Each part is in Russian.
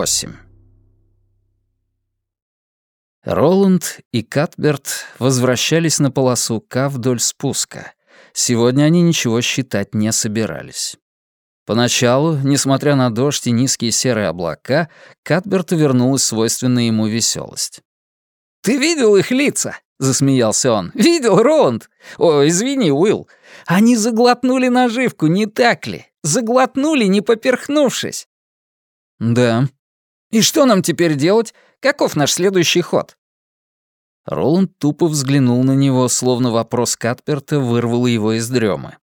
8. Роланд и Катберт возвращались на полосу К вдоль спуска. Сегодня они ничего считать не собирались. Поначалу, несмотря на дождь и низкие серые облака, Катберту вернулась свойственная ему веселость. «Ты видел их лица?» — засмеялся он. «Видел, Роланд? О, извини, Уилл. Они заглотнули наживку, не так ли? Заглотнули, не поперхнувшись». «Да». «И что нам теперь делать? Каков наш следующий ход?» Роланд тупо взглянул на него, словно вопрос Катперта вырвал его из дремы.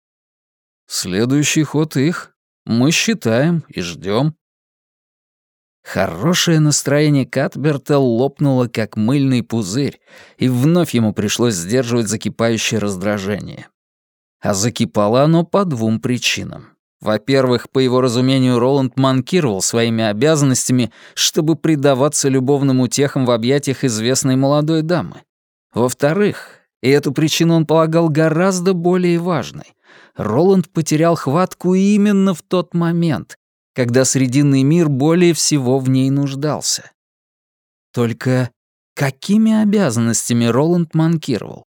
«Следующий ход их. Мы считаем и ждем. Хорошее настроение Катберта лопнуло, как мыльный пузырь, и вновь ему пришлось сдерживать закипающее раздражение. А закипало оно по двум причинам. Во-первых, по его разумению, Роланд манкировал своими обязанностями, чтобы предаваться любовным утехам в объятиях известной молодой дамы. Во-вторых, и эту причину он полагал гораздо более важной, Роланд потерял хватку именно в тот момент, когда Срединный мир более всего в ней нуждался. Только какими обязанностями Роланд манкировал?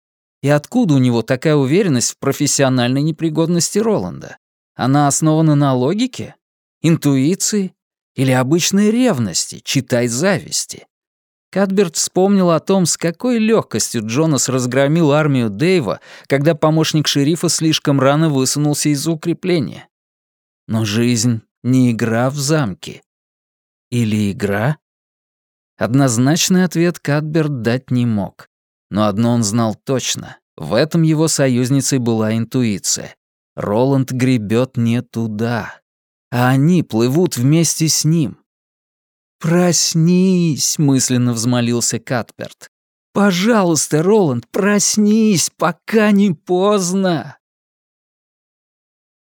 И откуда у него такая уверенность в профессиональной непригодности Роланда? Она основана на логике? Интуиции? Или обычной ревности, читай зависти? Кадберт вспомнил о том, с какой легкостью Джонас разгромил армию Дэйва, когда помощник шерифа слишком рано высунулся из-за укрепления. Но жизнь не игра в замке. Или игра? Однозначный ответ Кадберт дать не мог. Но одно он знал точно. В этом его союзницей была интуиция. Роланд гребет не туда. А они плывут вместе с ним. «Проснись!» — мысленно взмолился Катперт. «Пожалуйста, Роланд, проснись, пока не поздно!»